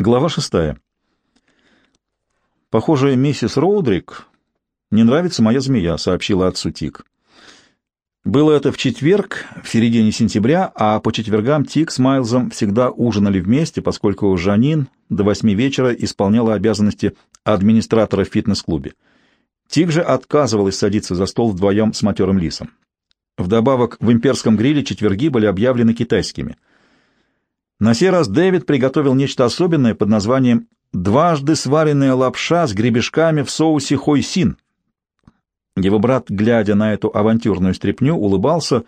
Глава шестая. «Похоже, миссис Роудрик не нравится моя змея», — сообщила отцу Тик. Было это в четверг, в середине сентября, а по четвергам Тик с Майлзом всегда ужинали вместе, поскольку Жанин до восьми вечера исполняла обязанности администратора в фитнес-клубе. Тик же отказывалась садиться за стол вдвоем с матерым лисом. Вдобавок, в имперском гриле четверги были объявлены китайскими. На сей раз Дэвид приготовил нечто особенное под названием «дважды сваренная лапша с гребешками в соусе хойсин», его брат, глядя на эту авантюрную стряпню, улыбался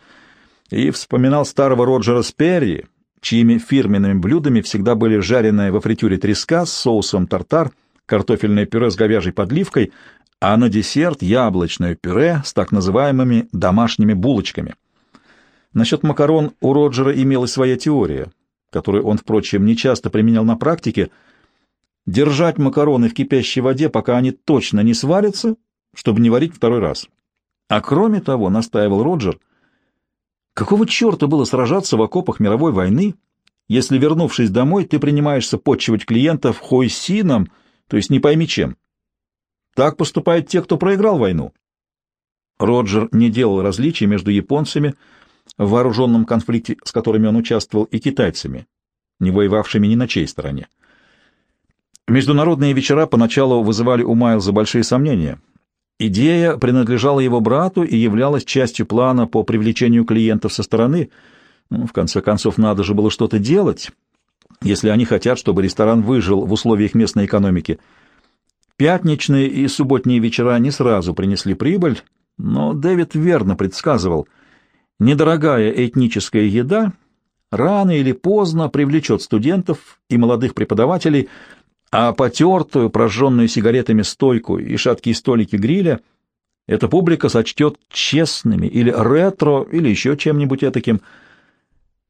и вспоминал старого Роджера Сперри, чьими фирменными блюдами всегда были жареная во фритюре треска с соусом тартар, картофельное пюре с говяжьей подливкой, а на десерт яблочное пюре с так называемыми домашними булочками. Насчет макарон у Роджера имелась своя теория, которую он, впрочем, нечасто применял на практике. Держать макароны в кипящей воде, пока они точно не сварятся, чтобы не варить второй раз. А кроме того, настаивал Роджер, какого черта было сражаться в окопах мировой войны, если, вернувшись домой, ты принимаешься подчивать клиентов хойсином, то есть не пойми чем. Так поступают те, кто проиграл войну. Роджер не делал различий между японцами в вооруженном конфликте, с которыми он участвовал, и китайцами, не воевавшими ни на чьей стороне. Международные вечера поначалу вызывали у Майлза большие сомнения — Идея принадлежала его брату и являлась частью плана по привлечению клиентов со стороны. Ну, в конце концов, надо же было что-то делать, если они хотят, чтобы ресторан выжил в условиях местной экономики. Пятничные и субботние вечера не сразу принесли прибыль, но Дэвид верно предсказывал, недорогая этническая еда рано или поздно привлечет студентов и молодых преподавателей, а потертую, прожженную сигаретами стойку и шаткие столики гриля эта публика сочтет честными или ретро, или еще чем-нибудь этаким.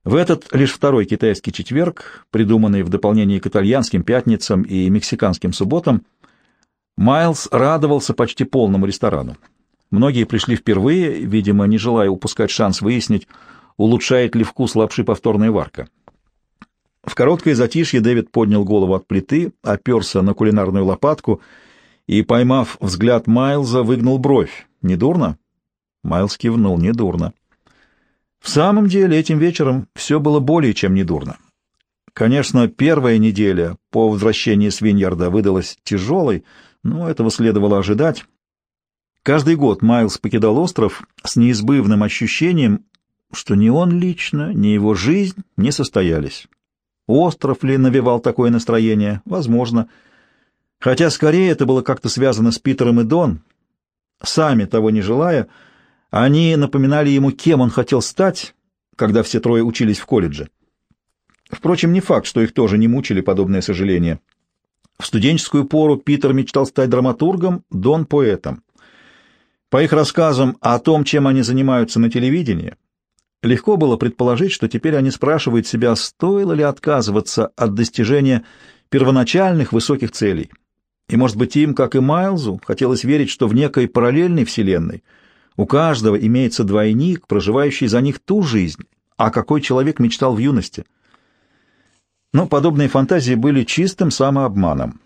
В этот лишь второй китайский четверг, придуманный в дополнение к итальянским пятницам и мексиканским субботам, Майлз радовался почти полному ресторану. Многие пришли впервые, видимо, не желая упускать шанс выяснить, улучшает ли вкус лапши повторная варка. В короткое затишье Дэвид поднял голову от плиты, оперся на кулинарную лопатку и, поймав взгляд Майлза, выгнул бровь. «Недурно?» Майлз кивнул. «Недурно». В самом деле, этим вечером все было более чем недурно. Конечно, первая неделя по возвращении с Виньярда выдалась тяжелой, но этого следовало ожидать. Каждый год Майлз покидал остров с неизбывным ощущением, что ни он лично, ни его жизнь не состоялись. Остров ли навевал такое настроение? Возможно. Хотя скорее это было как-то связано с Питером и Дон. Сами того не желая, они напоминали ему, кем он хотел стать, когда все трое учились в колледже. Впрочем, не факт, что их тоже не мучили подобное сожаление. В студенческую пору Питер мечтал стать драматургом, Дон — поэтом. По их рассказам о том, чем они занимаются на телевидении, Легко было предположить, что теперь они спрашивают себя, стоило ли отказываться от достижения первоначальных высоких целей. И, может быть, им, как и Майлзу, хотелось верить, что в некой параллельной вселенной у каждого имеется двойник, проживающий за них ту жизнь, а какой человек мечтал в юности. Но подобные фантазии были чистым самообманом.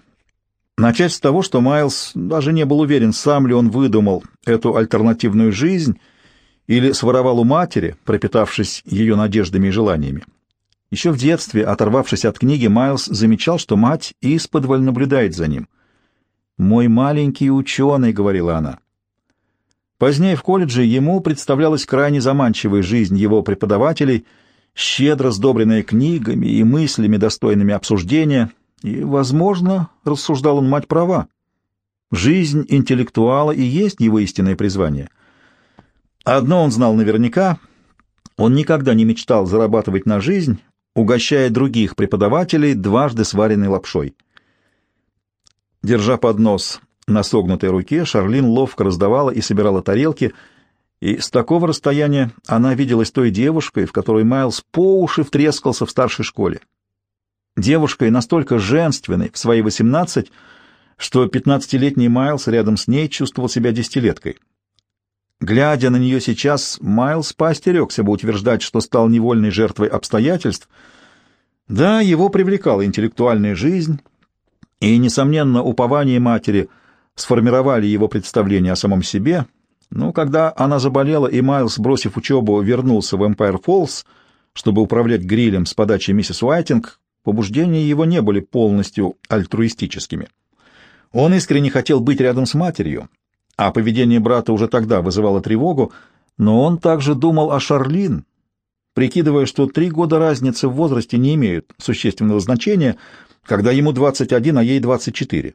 Начать с того, что Майлз даже не был уверен, сам ли он выдумал эту альтернативную жизнь — или своровал у матери, пропитавшись ее надеждами и желаниями. Еще в детстве, оторвавшись от книги, Майлз замечал, что мать исподволь наблюдает за ним. «Мой маленький ученый», — говорила она. Позднее в колледже ему представлялась крайне заманчивая жизнь его преподавателей, щедро сдобренная книгами и мыслями, достойными обсуждения, и, возможно, рассуждал он мать права. Жизнь интеллектуала и есть его истинное призвание — Одно он знал наверняка — он никогда не мечтал зарабатывать на жизнь, угощая других преподавателей дважды сваренной лапшой. Держа поднос на согнутой руке, Шарлин ловко раздавала и собирала тарелки, и с такого расстояния она виделась той девушкой, в которой Майлз по уши втрескался в старшей школе. Девушкой настолько женственной в свои восемнадцать, что пятнадцатилетний Майлз рядом с ней чувствовал себя десятилеткой. Глядя на нее сейчас, Майлз поостерегся бы утверждать, что стал невольной жертвой обстоятельств, Да, его привлекала интеллектуальная жизнь, и, несомненно, упование матери сформировали его представление о самом себе, но когда она заболела и Майлз, бросив учебу, вернулся в Эмпайр Фоллс, чтобы управлять грилем с подачи миссис Уайтинг, побуждения его не были полностью альтруистическими. Он искренне хотел быть рядом с матерью, а поведение брата уже тогда вызывало тревогу, но он также думал о Шарлин, прикидывая, что три года разницы в возрасте не имеют существенного значения, когда ему 21, а ей 24.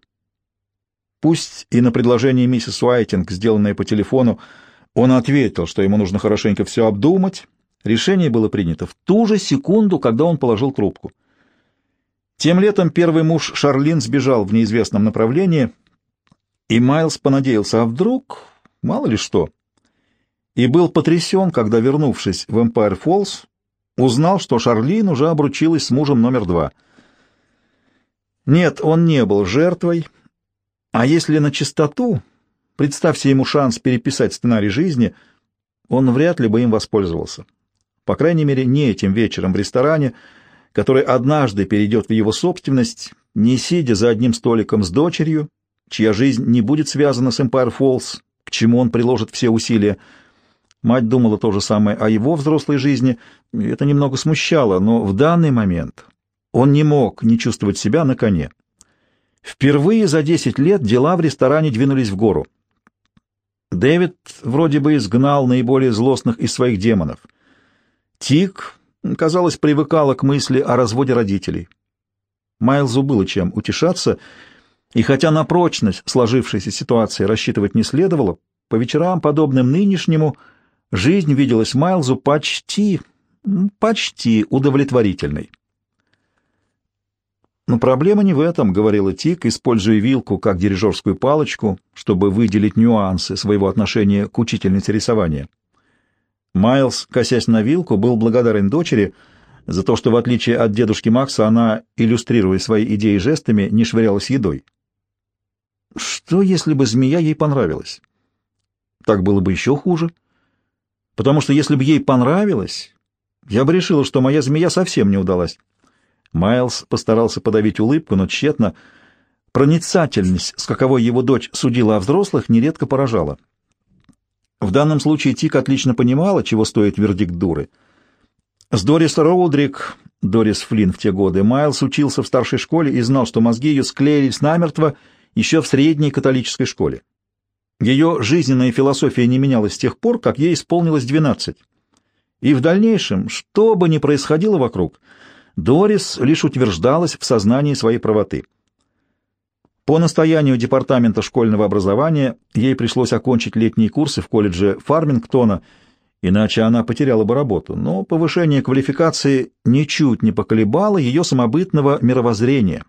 Пусть и на предложение миссис Уайтинг, сделанное по телефону, он ответил, что ему нужно хорошенько все обдумать, решение было принято в ту же секунду, когда он положил трубку. Тем летом первый муж Шарлин сбежал в неизвестном направлении, и Майлз понадеялся, а вдруг, мало ли что, и был потрясен, когда, вернувшись в Эмпайр Фоллс, узнал, что Шарлин уже обручилась с мужем номер два. Нет, он не был жертвой, а если на чистоту, представьте ему шанс переписать сценарий жизни, он вряд ли бы им воспользовался. По крайней мере, не этим вечером в ресторане, который однажды перейдет в его собственность, не сидя за одним столиком с дочерью, чья жизнь не будет связана с Empire Falls, к чему он приложит все усилия. Мать думала то же самое о его взрослой жизни, и это немного смущало, но в данный момент он не мог не чувствовать себя на коне. Впервые за десять лет дела в ресторане двинулись в гору. Дэвид вроде бы изгнал наиболее злостных из своих демонов. Тик, казалось, привыкала к мысли о разводе родителей. Майлзу было чем утешаться, и хотя на прочность сложившейся ситуации рассчитывать не следовало, по вечерам, подобным нынешнему, жизнь виделась Майлзу почти, почти удовлетворительной. «Но проблема не в этом», — говорила Тик, используя вилку как дирижерскую палочку, чтобы выделить нюансы своего отношения к учительнице рисования. Майлз, косясь на вилку, был благодарен дочери за то, что, в отличие от дедушки Макса, она, иллюстрируя свои идеи жестами, не швырялась едой. Что, если бы змея ей понравилась? Так было бы еще хуже. Потому что если бы ей понравилось, я бы решила, что моя змея совсем не удалась. Майлз постарался подавить улыбку, но тщетно. Проницательность, с каковой его дочь судила о взрослых, нередко поражала. В данном случае Тик отлично понимала, чего стоит вердикт дуры. С Дорис Роудрик, Дорис Флинн в те годы, Майлз учился в старшей школе и знал, что мозги ее склеились намертво еще в средней католической школе. Ее жизненная философия не менялась с тех пор, как ей исполнилось 12. И в дальнейшем, что бы ни происходило вокруг — Дорис лишь утверждалась в сознании своей правоты. По настоянию Департамента школьного образования ей пришлось окончить летние курсы в колледже Фармингтона, иначе она потеряла бы работу, но повышение квалификации ничуть не поколебало ее самобытного мировоззрения,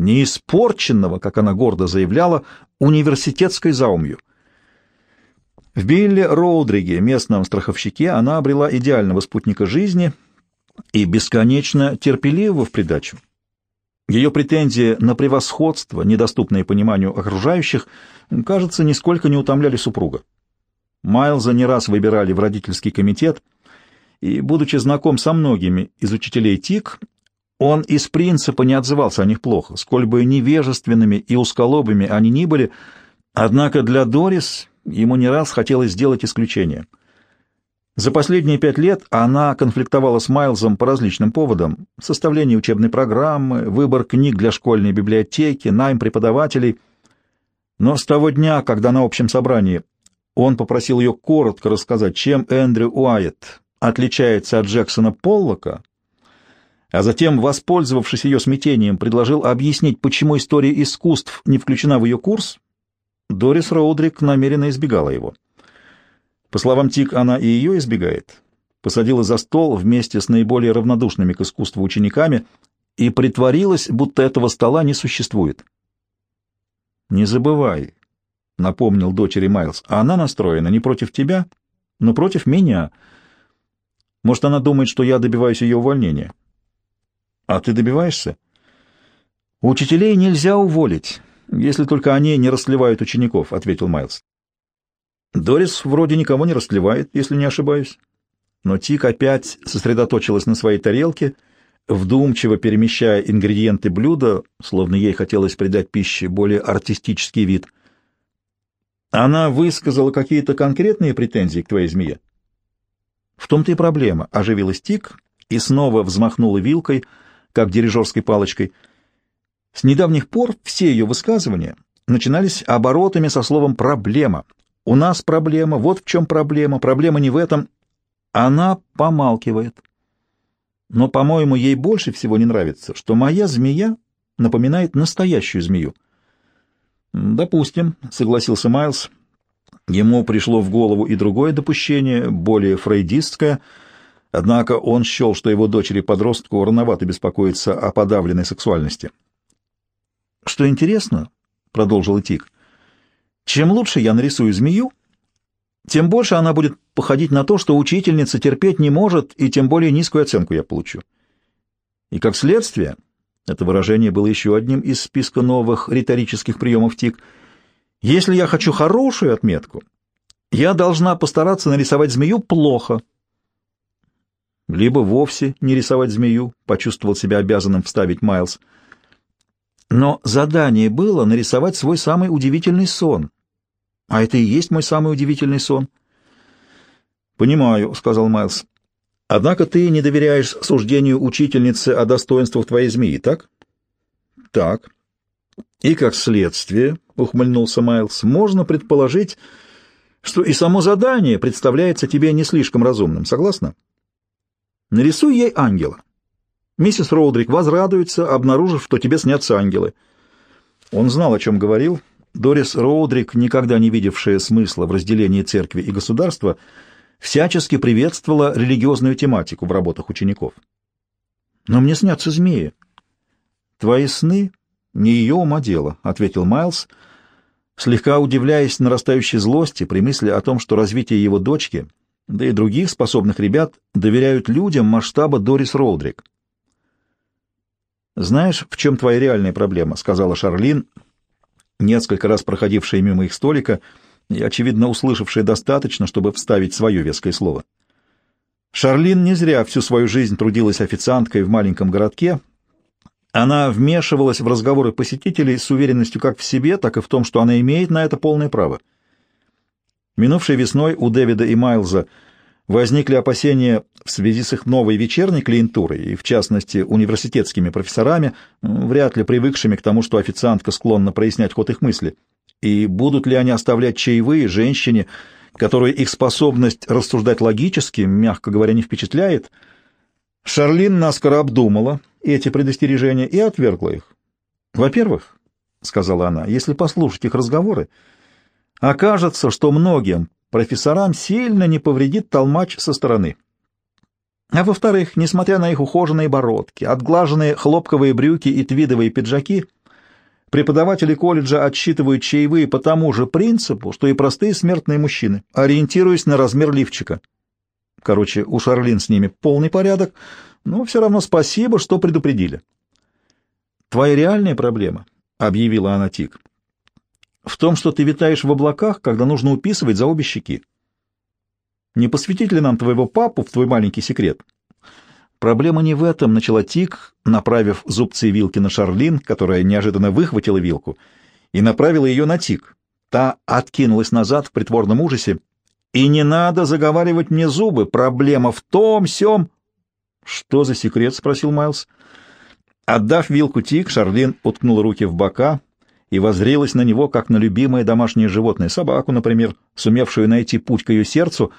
не испорченного, как она гордо заявляла, университетской заумью. В Билли Роудриге, местном страховщике, она обрела идеального спутника жизни — и бесконечно терпеливого в придачу. Ее претензии на превосходство, недоступное пониманию окружающих, кажется, нисколько не утомляли супруга. Майлза не раз выбирали в родительский комитет, и, будучи знаком со многими из учителей ТИК, он из принципа не отзывался о них плохо, сколь бы невежественными и усколобыми они ни были, однако для Дорис ему не раз хотелось сделать исключение — за последние пять лет она конфликтовала с Майлзом по различным поводам. Составление учебной программы, выбор книг для школьной библиотеки, найм преподавателей. Но с того дня, когда на общем собрании он попросил ее коротко рассказать, чем Эндрю Уайетт отличается от Джексона Поллока, а затем, воспользовавшись ее смятением, предложил объяснить, почему история искусств не включена в ее курс, Дорис Роудрик намеренно избегала его. По словам Тик, она и ее избегает. Посадила за стол вместе с наиболее равнодушными к искусству учениками и притворилась, будто этого стола не существует. «Не забывай», — напомнил дочери Майлз, — «она настроена не против тебя, но против меня. Может, она думает, что я добиваюсь ее увольнения». «А ты добиваешься?» «Учителей нельзя уволить, если только они не расслевают учеников», — ответил Майлз. Дорис вроде никого не растлевает, если не ошибаюсь. Но Тик опять сосредоточилась на своей тарелке, вдумчиво перемещая ингредиенты блюда, словно ей хотелось придать пище более артистический вид. Она высказала какие-то конкретные претензии к твоей змее? В том-то и проблема. Оживилась Тик и снова взмахнула вилкой, как дирижерской палочкой. С недавних пор все ее высказывания начинались оборотами со словом «проблема». «У нас проблема, вот в чем проблема, проблема не в этом». Она помалкивает. Но, по-моему, ей больше всего не нравится, что моя змея напоминает настоящую змею. «Допустим», — согласился Майлз. Ему пришло в голову и другое допущение, более фрейдистское, однако он счел, что его дочери-подростку рановато беспокоиться о подавленной сексуальности. «Что интересно», — продолжил Тик, — «чем лучше я нарисую змею, тем больше она будет походить на то, что учительница терпеть не может, и тем более низкую оценку я получу. И как следствие, это выражение было еще одним из списка новых риторических приемов ТИК, если я хочу хорошую отметку, я должна постараться нарисовать змею плохо. Либо вовсе не рисовать змею, почувствовал себя обязанным вставить Майлз. Но задание было нарисовать свой самый удивительный сон — а это и есть мой самый удивительный сон. Понимаю, сказал Майлз. Однако ты не доверяешь суждению учительницы о достоинствах твоей змеи, так? Так. И как следствие, ухмыльнулся Майлз, можно предположить, что и само задание представляется тебе не слишком разумным. Согласна? Нарисуй ей ангела. Миссис Роудрик возрадуется, обнаружив, что тебе снятся ангелы. Он знал, о чем говорил, Дорис Роудрик, никогда не видевшая смысла в разделении церкви и государства, всячески приветствовала религиозную тематику в работах учеников. «Но мне снятся змеи». «Твои сны — не ее ума дело», — ответил Майлз, слегка удивляясь нарастающей злости при мысли о том, что развитие его дочки, да и других способных ребят, доверяют людям масштаба Дорис Роудрик. «Знаешь, в чем твоя реальная проблема?» — сказала Шарлин, — несколько раз проходившая мимо их столика и, очевидно, услышавшая достаточно, чтобы вставить свое веское слово. Шарлин не зря всю свою жизнь трудилась официанткой в маленьком городке. Она вмешивалась в разговоры посетителей с уверенностью как в себе, так и в том, что она имеет на это полное право. Минувшей весной у Дэвида и Майлза возникли опасения в связи с их новой вечерней клиентурой, и в частности университетскими профессорами, вряд ли привыкшими к тому, что официантка склонна прояснять ход их мысли, и будут ли они оставлять чаевые женщине, которую их способность рассуждать логически, мягко говоря, не впечатляет, Шарлин наскоро обдумала эти предостережения и отвергла их. «Во-первых, — сказала она, — если послушать их разговоры, окажется, что многим профессорам сильно не повредит толмач со стороны. А во-вторых, несмотря на их ухоженные бородки, отглаженные хлопковые брюки и твидовые пиджаки, преподаватели колледжа отсчитывают чаевые по тому же принципу, что и простые смертные мужчины, ориентируясь на размер лифчика. Короче, у Шарлин с ними полный порядок, но все равно спасибо, что предупредили. «Твоя реальная проблема», — объявила она Тик, в том, что ты витаешь в облаках, когда нужно уписывать за обе щеки. Не посвятить ли нам твоего папу в твой маленький секрет? Проблема не в этом, начала Тик, направив зубцы вилки на Шарлин, которая неожиданно выхватила вилку, и направила ее на Тик. Та откинулась назад в притворном ужасе. «И не надо заговаривать мне зубы, проблема в том, сём...» «Что за секрет?» — спросил Майлз. Отдав вилку Тик, Шарлин уткнула руки в бока, и воззрелась на него, как на любимое домашнее животное, собаку, например, сумевшую найти путь к ее сердцу,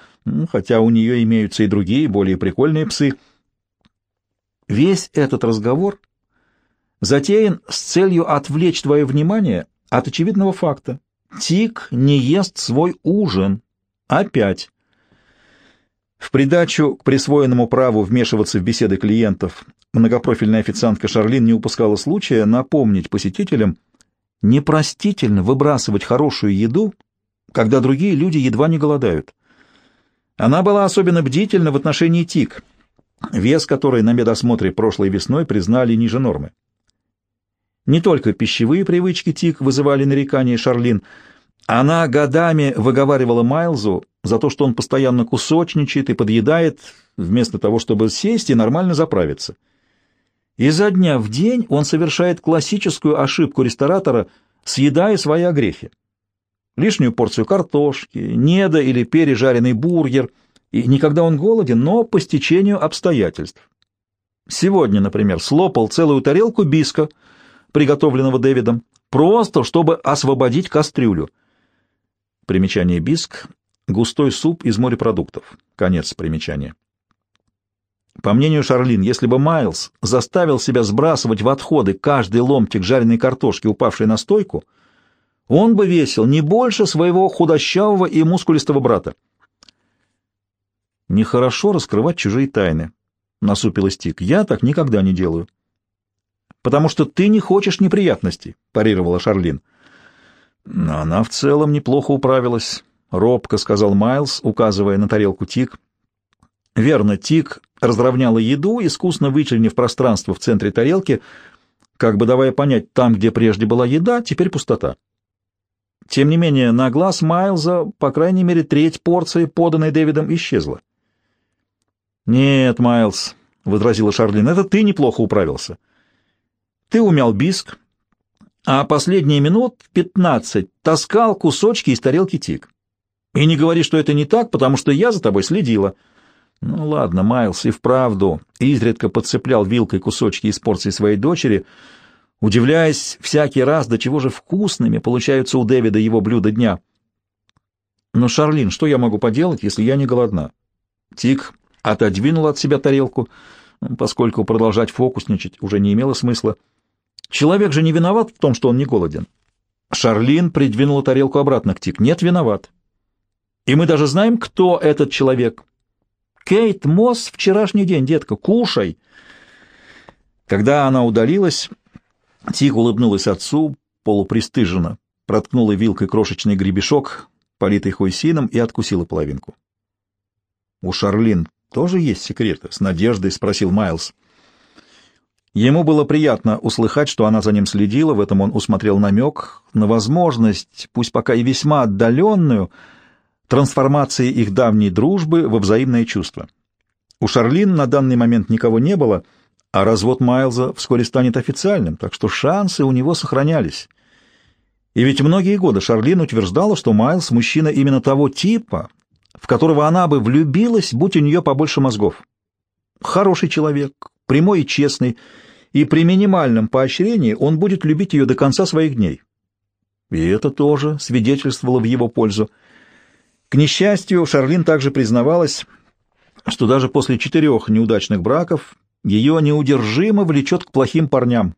хотя у нее имеются и другие, более прикольные псы. Весь этот разговор затеян с целью отвлечь твое внимание от очевидного факта. Тик не ест свой ужин. Опять. В придачу к присвоенному праву вмешиваться в беседы клиентов, многопрофильная официантка Шарлин не упускала случая напомнить посетителям, Непростительно выбрасывать хорошую еду, когда другие люди едва не голодают. Она была особенно бдительна в отношении тик, вес которой на медосмотре прошлой весной признали ниже нормы. Не только пищевые привычки тик вызывали нарекания Шарлин, она годами выговаривала Майлзу за то, что он постоянно кусочничает и подъедает, вместо того, чтобы сесть и нормально заправиться. Изо дня в день он совершает классическую ошибку ресторатора, съедая свои огрехи. Лишнюю порцию картошки, недо или пережаренный бургер, и никогда он голоден, но по стечению обстоятельств. Сегодня, например, слопал целую тарелку биска, приготовленного Дэвидом, просто чтобы освободить кастрюлю. Примечание биск — густой суп из морепродуктов. Конец примечания. По мнению Шарлин, если бы Майлз заставил себя сбрасывать в отходы каждый ломтик жареной картошки, упавшей на стойку, он бы весил не больше своего худощавого и мускулистого брата. Нехорошо раскрывать чужие тайны, насупилась Тик. Я так никогда не делаю. Потому что ты не хочешь неприятностей, парировала Шарлин. Но она в целом неплохо управилась, робко сказал Майлз, указывая на тарелку Тик. Верно, Тик разровняла еду, искусно вычленив пространство в центре тарелки, как бы давая понять, там, где прежде была еда, теперь пустота. Тем не менее, на глаз Майлза, по крайней мере, треть порции, поданной Дэвидом, исчезла. «Нет, Майлз», — возразила Шарлин, — «это ты неплохо управился. Ты умял биск, а последние минут пятнадцать таскал кусочки из тарелки тик. И не говори, что это не так, потому что я за тобой следила». Ну ладно, Майлз и вправду изредка подцеплял вилкой кусочки из порции своей дочери, удивляясь всякий раз, до чего же вкусными получаются у Дэвида его блюда дня. Но, Шарлин, что я могу поделать, если я не голодна? Тик отодвинул от себя тарелку, поскольку продолжать фокусничать уже не имело смысла. Человек же не виноват в том, что он не голоден. Шарлин придвинула тарелку обратно к Тик. Нет, виноват. И мы даже знаем, кто этот человек. Кейт Мосс вчерашний день, детка, кушай. Когда она удалилась, Тик улыбнулась отцу, полупристыженно, проткнула вилкой крошечный гребешок, политый хойсином, и откусила половинку. У Шарлин тоже есть секреты? — с надеждой спросил Майлз. Ему было приятно услыхать, что она за ним следила, в этом он усмотрел намек на возможность, пусть пока и весьма отдаленную, трансформации их давней дружбы во взаимное чувство. У Шарлин на данный момент никого не было, а развод Майлза вскоре станет официальным, так что шансы у него сохранялись. И ведь многие годы Шарлин утверждала, что Майлз — мужчина именно того типа, в которого она бы влюбилась, будь у нее побольше мозгов. Хороший человек, прямой и честный, и при минимальном поощрении он будет любить ее до конца своих дней. И это тоже свидетельствовало в его пользу. К несчастью, Шарлин также признавалась, что даже после четырех неудачных браков ее неудержимо влечет к плохим парням.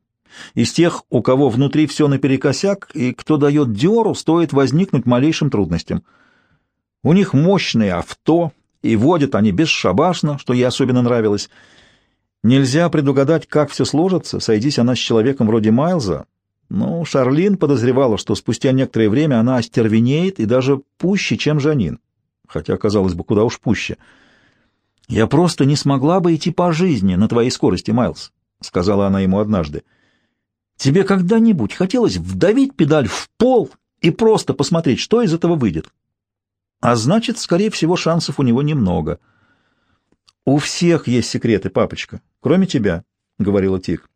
Из тех, у кого внутри все наперекосяк, и кто дает дёру, стоит возникнуть малейшим трудностям — у них мощные авто, и водят они бесшабашно, что ей особенно нравилось. Нельзя предугадать, как все сложится, сойдись она с человеком вроде Майлза. Но Шарлин подозревала, что спустя некоторое время она остервенеет и даже пуще, чем Жанин. Хотя, казалось бы, куда уж пуще. «Я просто не смогла бы идти по жизни на твоей скорости, Майлз», — сказала она ему однажды. «Тебе когда-нибудь хотелось вдавить педаль в пол и просто посмотреть, что из этого выйдет?» А значит, скорее всего, шансов у него немного. «У всех есть секреты, папочка, кроме тебя», — говорила Тик.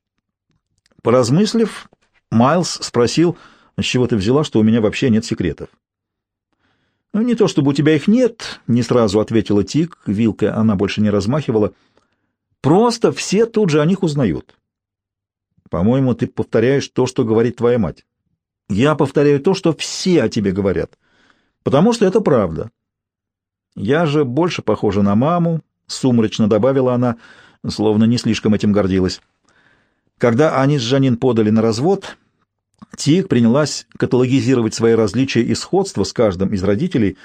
Поразмыслив, Майлз спросил, с чего ты взяла, что у меня вообще нет секретов. «Ну, не то чтобы у тебя их нет», — не сразу ответила Тик, вилкой она больше не размахивала. «Просто все тут же о них узнают». «По-моему, ты повторяешь то, что говорит твоя мать». «Я повторяю то, что все о тебе говорят» потому что это правда. Я же больше похожа на маму, сумрачно добавила она, словно не слишком этим гордилась. Когда они с Жанин подали на развод, Тик принялась каталогизировать свои различия и сходства с каждым из родителей,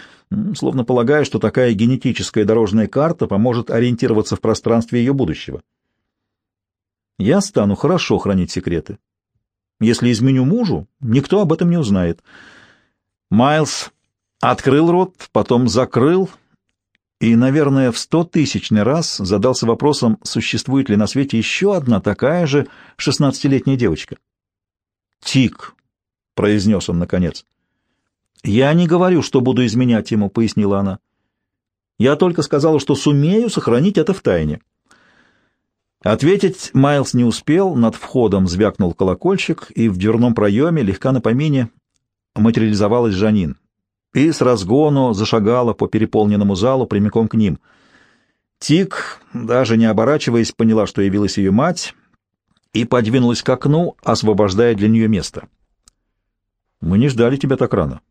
словно полагая, что такая генетическая дорожная карта поможет ориентироваться в пространстве ее будущего. Я стану хорошо хранить секреты. Если изменю мужу, никто об этом не узнает. Майлз Открыл рот, потом закрыл и, наверное, в стотысячный раз задался вопросом, существует ли на свете еще одна такая же шестнадцатилетняя девочка. «Тик», — произнес он наконец. «Я не говорю, что буду изменять ему», — пояснила она. «Я только сказала, что сумею сохранить это в тайне». Ответить Майлз не успел, над входом звякнул колокольчик, и в дверном проеме, легка на помине, материализовалась Жанин и с разгону зашагала по переполненному залу прямиком к ним. Тик, даже не оборачиваясь, поняла, что явилась ее мать, и подвинулась к окну, освобождая для нее место. «Мы не ждали тебя так рано.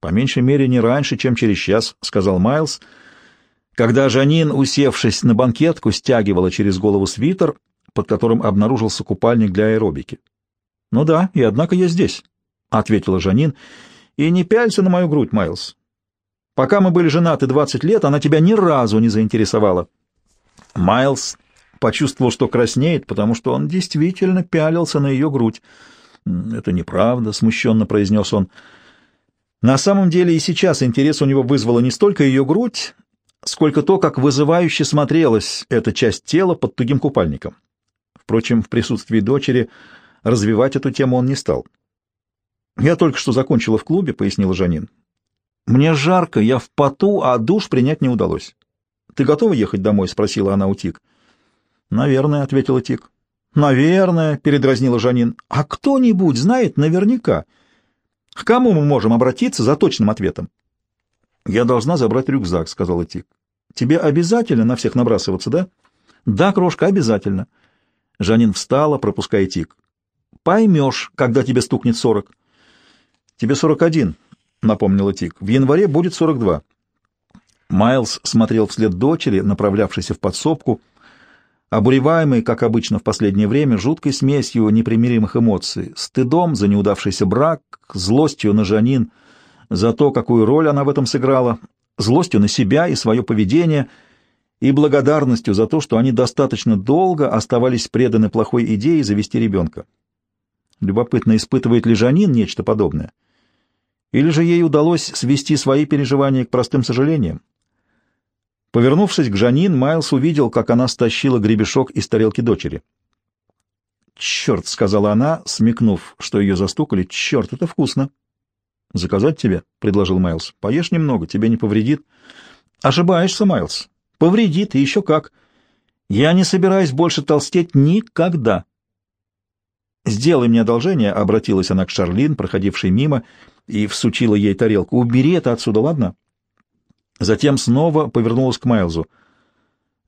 По меньшей мере, не раньше, чем через час», — сказал Майлз, когда Жанин, усевшись на банкетку, стягивала через голову свитер, под которым обнаружился купальник для аэробики. «Ну да, и однако я здесь», — ответила Жанин, — и не пялься на мою грудь, Майлз. Пока мы были женаты 20 лет, она тебя ни разу не заинтересовала. Майлз почувствовал, что краснеет, потому что он действительно пялился на ее грудь. «Это неправда», — смущенно произнес он. На самом деле и сейчас интерес у него вызвала не столько ее грудь, сколько то, как вызывающе смотрелась эта часть тела под тугим купальником. Впрочем, в присутствии дочери развивать эту тему он не стал. «Я только что закончила в клубе», — пояснила Жанин. «Мне жарко, я в поту, а душ принять не удалось». «Ты готова ехать домой?» — спросила она у Тик. «Наверное», — ответила Тик. «Наверное», — передразнила Жанин. «А кто-нибудь знает наверняка? К кому мы можем обратиться за точным ответом?» «Я должна забрать рюкзак», — сказала Тик. «Тебе обязательно на всех набрасываться, да?» «Да, крошка, обязательно». Жанин встала, пропуская Тик. «Поймешь, когда тебе стукнет сорок». «Тебе сорок один», — напомнила Тик. «В январе будет сорок два». Майлз смотрел вслед дочери, направлявшейся в подсобку, обуреваемый, как обычно в последнее время, жуткой смесью непримиримых эмоций, стыдом за неудавшийся брак, злостью на Жанин за то, какую роль она в этом сыграла, злостью на себя и свое поведение и благодарностью за то, что они достаточно долго оставались преданы плохой идее завести ребенка. Любопытно, испытывает ли Жанин нечто подобное? Или же ей удалось свести свои переживания к простым сожалениям? Повернувшись к Жанин, Майлз увидел, как она стащила гребешок из тарелки дочери. «Черт!» — сказала она, смекнув, что ее застукали. «Черт, это вкусно!» «Заказать тебе?» — предложил Майлз. «Поешь немного, тебе не повредит». «Ошибаешься, Майлз. Повредит, и еще как. Я не собираюсь больше толстеть никогда». «Сделай мне одолжение», — обратилась она к Шарлин, проходившей мимо, и всучила ей тарелку. «Убери это отсюда, ладно?» Затем снова повернулась к Майлзу.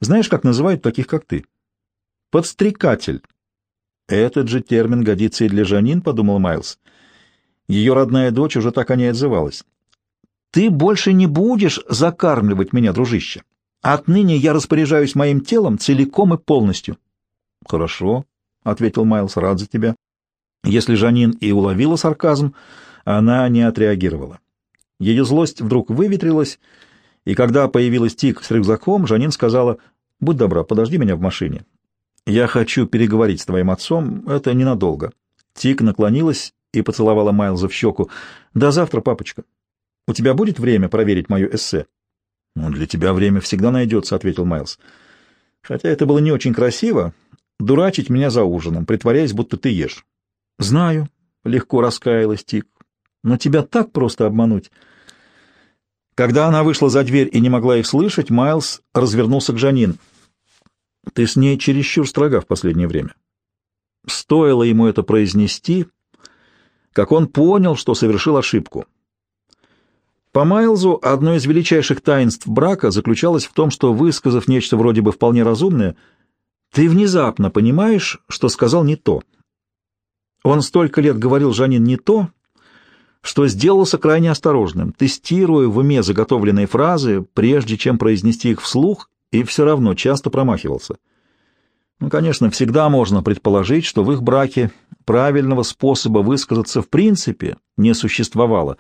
«Знаешь, как называют таких, как ты?» «Подстрекатель». «Этот же термин годится и для Жанин», — подумал Майлз. Ее родная дочь уже так о ней отзывалась. «Ты больше не будешь закармливать меня, дружище. Отныне я распоряжаюсь моим телом целиком и полностью». «Хорошо», — ответил Майлз, — «рад за тебя». Если Жанин и уловила сарказм, она не отреагировала. Ее злость вдруг выветрилась, и когда появилась Тик с рюкзаком, Жанин сказала, «Будь добра, подожди меня в машине. Я хочу переговорить с твоим отцом, это ненадолго». Тик наклонилась и поцеловала Майлза в щеку. «До завтра, папочка. У тебя будет время проверить мое эссе?» «Ну, для тебя время всегда найдется», — ответил Майлз. «Хотя это было не очень красиво, дурачить меня за ужином, притворяясь, будто ты ешь». «Знаю», — легко раскаялась Тик. Но тебя так просто обмануть. Когда она вышла за дверь и не могла их слышать, Майлз развернулся к Жанин. «Ты с ней чересчур строга в последнее время». Стоило ему это произнести, как он понял, что совершил ошибку. По Майлзу одно из величайших таинств брака заключалось в том, что, высказав нечто вроде бы вполне разумное, ты внезапно понимаешь, что сказал не то. Он столько лет говорил Жанин не то, что сделался крайне осторожным, тестируя в уме заготовленные фразы, прежде чем произнести их вслух, и все равно часто промахивался. Ну, конечно, всегда можно предположить, что в их браке правильного способа высказаться в принципе не существовало,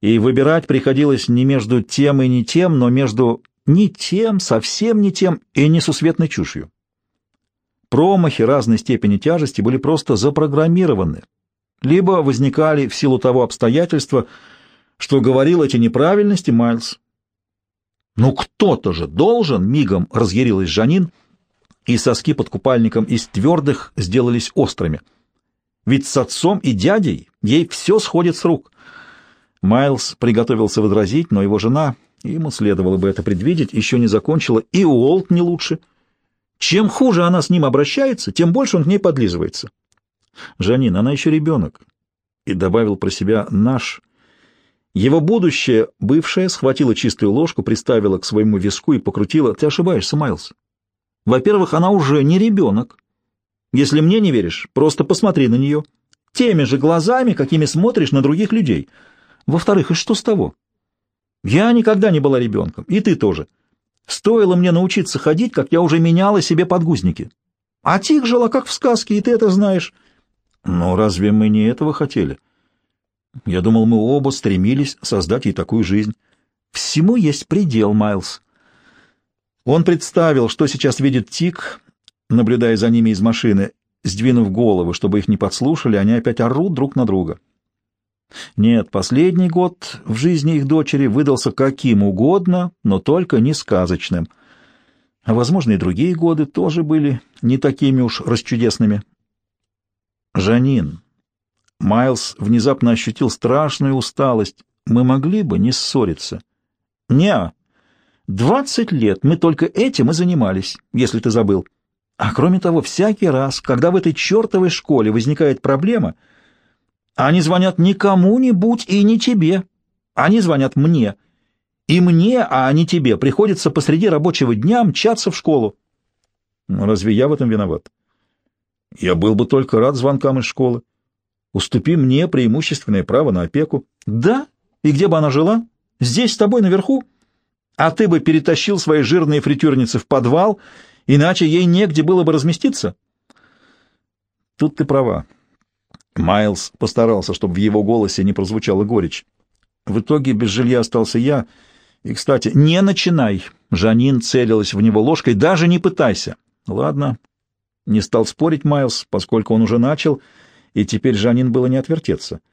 и выбирать приходилось не между тем и не тем, но между не тем, совсем не тем и несусветной чушью. Промахи разной степени тяжести были просто запрограммированы, либо возникали в силу того обстоятельства, что говорил эти неправильности Майлз. «Ну кто-то же должен!» — мигом разъярилась Жанин, и соски под купальником из твердых сделались острыми. «Ведь с отцом и дядей ей все сходит с рук». Майлз приготовился возразить, но его жена, ему следовало бы это предвидеть, еще не закончила, и Уолт не лучше. Чем хуже она с ним обращается, тем больше он к ней подлизывается. Жанин, она еще ребенок. И добавил про себя «наш». Его будущее, бывшая, схватила чистую ложку, приставила к своему виску и покрутила. Ты ошибаешься, Майлз. Во-первых, она уже не ребенок. Если мне не веришь, просто посмотри на нее. Теми же глазами, какими смотришь на других людей. Во-вторых, и что с того? Я никогда не была ребенком, и ты тоже. Стоило мне научиться ходить, как я уже меняла себе подгузники. А Тик жила как в сказке, и ты это знаешь. Но разве мы не этого хотели? Я думал, мы оба стремились создать ей такую жизнь. Всему есть предел, Майлз. Он представил, что сейчас видит Тик, наблюдая за ними из машины, сдвинув головы, чтобы их не подслушали, они опять орут друг на друга. Нет, последний год в жизни их дочери выдался каким угодно, но только не сказочным. А, возможно, и другие годы тоже были не такими уж расчудесными. Жанин. Майлз внезапно ощутил страшную усталость. Мы могли бы не ссориться. Не, двадцать лет мы только этим и занимались, если ты забыл. А кроме того, всякий раз, когда в этой чертовой школе возникает проблема, они звонят не кому-нибудь и не тебе. Они звонят мне. И мне, а не тебе, приходится посреди рабочего дня мчаться в школу. Но разве я в этом виноват? Я был бы только рад звонкам из школы. Уступи мне преимущественное право на опеку. Да? И где бы она жила? Здесь, с тобой, наверху? А ты бы перетащил свои жирные фритюрницы в подвал, иначе ей негде было бы разместиться? Тут ты права. Майлз постарался, чтобы в его голосе не прозвучала горечь. В итоге без жилья остался я. И, кстати, не начинай. Жанин целилась в него ложкой. Даже не пытайся. Ладно. Не стал спорить Майлз, поскольку он уже начал, и теперь Жанин было не отвертеться. —